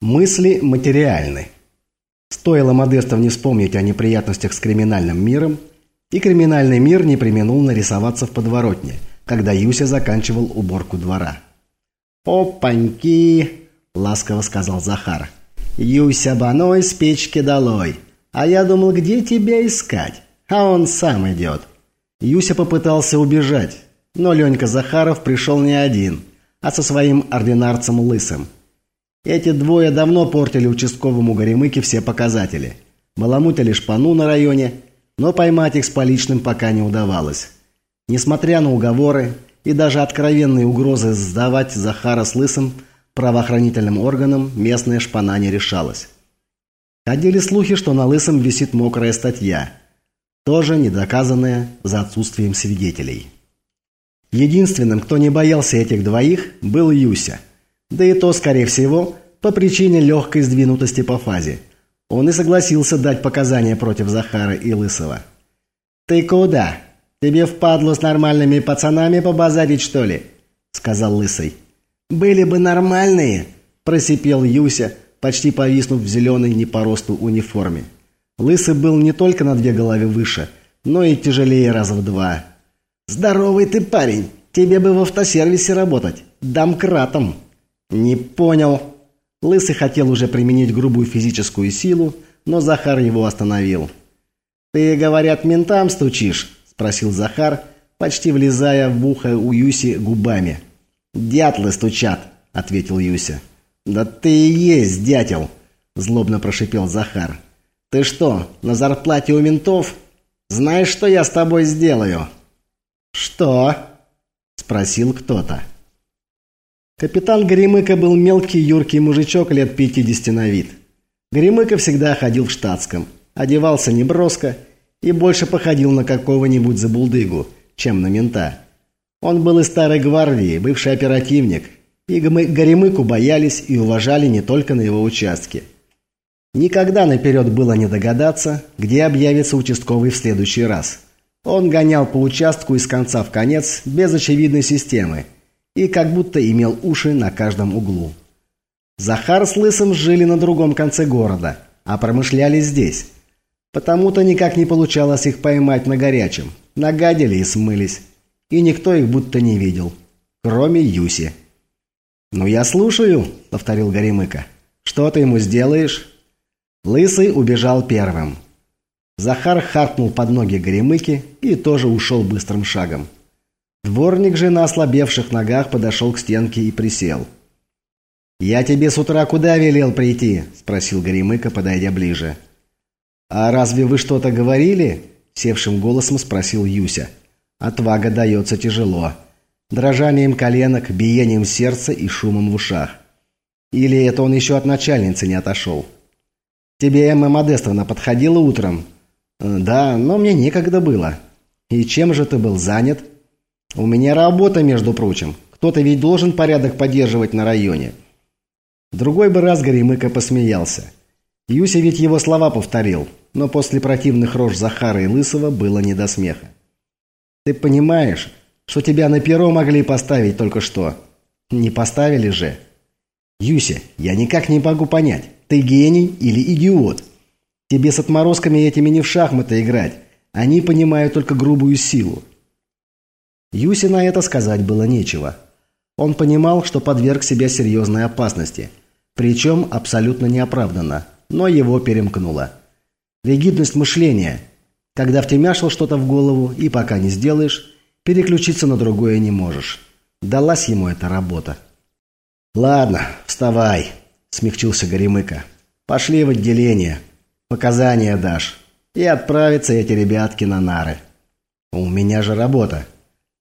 Мысли материальны. Стоило Модестов не вспомнить о неприятностях с криминальным миром, и криминальный мир не применул нарисоваться в подворотне, когда Юся заканчивал уборку двора. «Опаньки!» – ласково сказал Захар. «Юся баной с печки долой! А я думал, где тебя искать? А он сам идет!» Юся попытался убежать, но Ленька Захаров пришел не один, а со своим ординарцем Лысым – эти двое давно портили участковому Горемыке все показатели. Баламутили шпану на районе, но поймать их с поличным пока не удавалось. Несмотря на уговоры и даже откровенные угрозы сдавать Захара с Лысым правоохранительным органам, местная шпана не решалась. Ходили слухи, что на Лысом висит мокрая статья, тоже недоказанная за отсутствием свидетелей. Единственным, кто не боялся этих двоих, был Юся – да и то, скорее всего, по причине легкой сдвинутости по фазе. Он и согласился дать показания против Захара и Лысого. «Ты куда? Тебе впадло с нормальными пацанами побазарить, что ли?» – сказал Лысый. «Были бы нормальные!» – просипел Юся, почти повиснув в зеленой не по росту униформе. Лысый был не только на две головы выше, но и тяжелее раза в два. «Здоровый ты парень! Тебе бы в автосервисе работать! Домкратом!» «Не понял». Лысый хотел уже применить грубую физическую силу, но Захар его остановил. «Ты, говорят, ментам стучишь?» – спросил Захар, почти влезая в ухо у Юси губами. «Дятлы стучат», – ответил Юся. «Да ты и есть дятел», – злобно прошипел Захар. «Ты что, на зарплате у ментов? Знаешь, что я с тобой сделаю?» «Что?» – спросил кто-то. Капитан Горемыка был мелкий, юркий мужичок лет 50 на вид. Горемыка всегда ходил в штатском, одевался неброско и больше походил на какого-нибудь забулдыгу, чем на мента. Он был из старой гвардии, бывший оперативник, и Горемыку боялись и уважали не только на его участке. Никогда наперед было не догадаться, где объявится участковый в следующий раз. Он гонял по участку из конца в конец без очевидной системы – и как будто имел уши на каждом углу. Захар с Лысым жили на другом конце города, а промышляли здесь. Потому-то никак не получалось их поймать на горячем. Нагадили и смылись. И никто их будто не видел. Кроме Юси. «Ну я слушаю», — повторил Горемыка. «Что ты ему сделаешь?» Лысый убежал первым. Захар харкнул под ноги Горемыки и тоже ушел быстрым шагом. Дворник же на ослабевших ногах подошел к стенке и присел. «Я тебе с утра куда велел прийти?» – спросил Горемыка, подойдя ближе. «А разве вы что-то говорили?» – севшим голосом спросил Юся. Отвага дается тяжело. Дрожанием коленок, биением сердца и шумом в ушах. Или это он еще от начальницы не отошел? «Тебе Эмма Модестовна подходила утром?» «Да, но мне некогда было». «И чем же ты был занят?» У меня работа, между прочим. Кто-то ведь должен порядок поддерживать на районе. Другой бы раз Горемыка посмеялся. Юся ведь его слова повторил, но после противных рож Захара и Лысого было не до смеха. Ты понимаешь, что тебя на перо могли поставить только что? Не поставили же. Юся, я никак не могу понять, ты гений или идиот? Тебе с отморозками этими не в шахматы играть. Они понимают только грубую силу. Юсе на это сказать было нечего. Он понимал, что подверг себя серьезной опасности, причем абсолютно неоправданно, но его перемкнуло. Ригидность мышления, когда втемяшил что-то в голову и пока не сделаешь, переключиться на другое не можешь. Далась ему эта работа. «Ладно, вставай», – смягчился Горемыка. «Пошли в отделение. Показания дашь. И отправятся эти ребятки на нары. У меня же работа».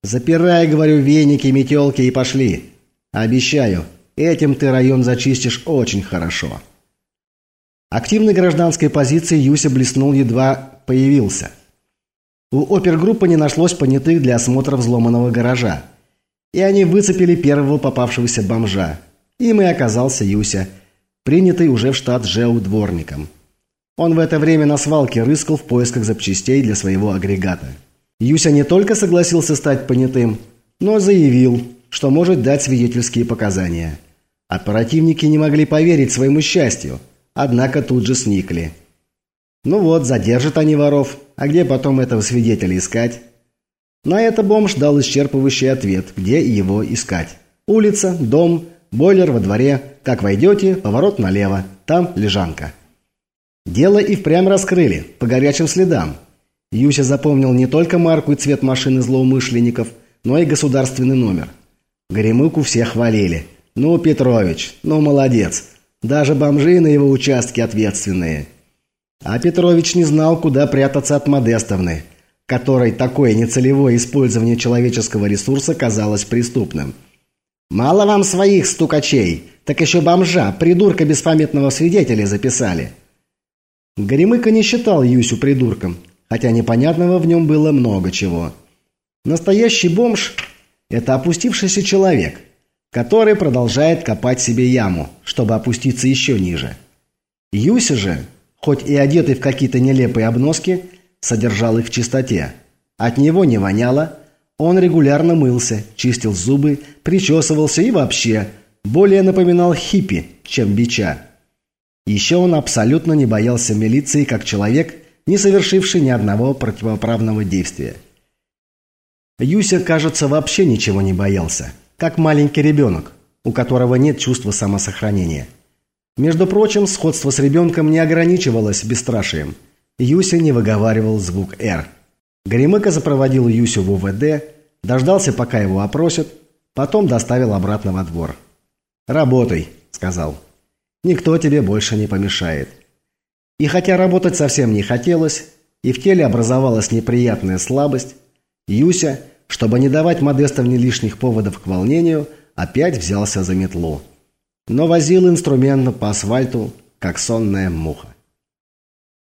Запирай, говорю, веники, метелки и пошли. Обещаю, этим ты район зачистишь очень хорошо. Активной гражданской позиции Юся блеснул едва появился. У опергруппы не нашлось понятых для осмотра взломанного гаража. И они выцепили первого попавшегося бомжа. Им и оказался Юся, принятый уже в штат ЖЭУ дворником. Он в это время на свалке рыскал в поисках запчастей для своего агрегата. Юся не только согласился стать понятым, но заявил, что может дать свидетельские показания. Оперативники не могли поверить своему счастью, однако тут же сникли. Ну вот, задержат они воров, а где потом этого свидетеля искать? На это бомж дал исчерпывающий ответ, где его искать. Улица, дом, бойлер во дворе. Как войдете, поворот налево. Там лежанка. Дело и впрямь раскрыли, по горячим следам. Юся запомнил не только марку и цвет машины злоумышленников, но и государственный номер. Горемыку все хвалили. «Ну, Петрович, ну молодец. Даже бомжи на его участке ответственные». А Петрович не знал, куда прятаться от Модестовны, которой такое нецелевое использование человеческого ресурса казалось преступным. «Мало вам своих стукачей, так еще бомжа, придурка беспамятного свидетеля записали». Горемыка не считал Юсю придурком, хотя непонятного в нем было много чего. Настоящий бомж – это опустившийся человек, который продолжает копать себе яму, чтобы опуститься еще ниже. Юся же, хоть и одетый в какие-то нелепые обноски, содержал их в чистоте. От него не воняло, он регулярно мылся, чистил зубы, причесывался и вообще более напоминал хиппи, чем бича. Еще он абсолютно не боялся милиции как человек, не совершивший ни одного противоправного действия. Юся, кажется, вообще ничего не боялся, как маленький ребенок, у которого нет чувства самосохранения. Между прочим, сходство с ребенком не ограничивалось бесстрашием. Юся не выговаривал звук «Р». Горемыка запроводил Юсю в УВД, дождался, пока его опросят, потом доставил обратно во двор. «Работай», — сказал. Никто тебе больше не помешает. И хотя работать совсем не хотелось, и в теле образовалась неприятная слабость, Юся, чтобы не давать Модестовне лишних поводов к волнению, опять взялся за метлу. Но возил инструмент по асфальту, как сонная муха.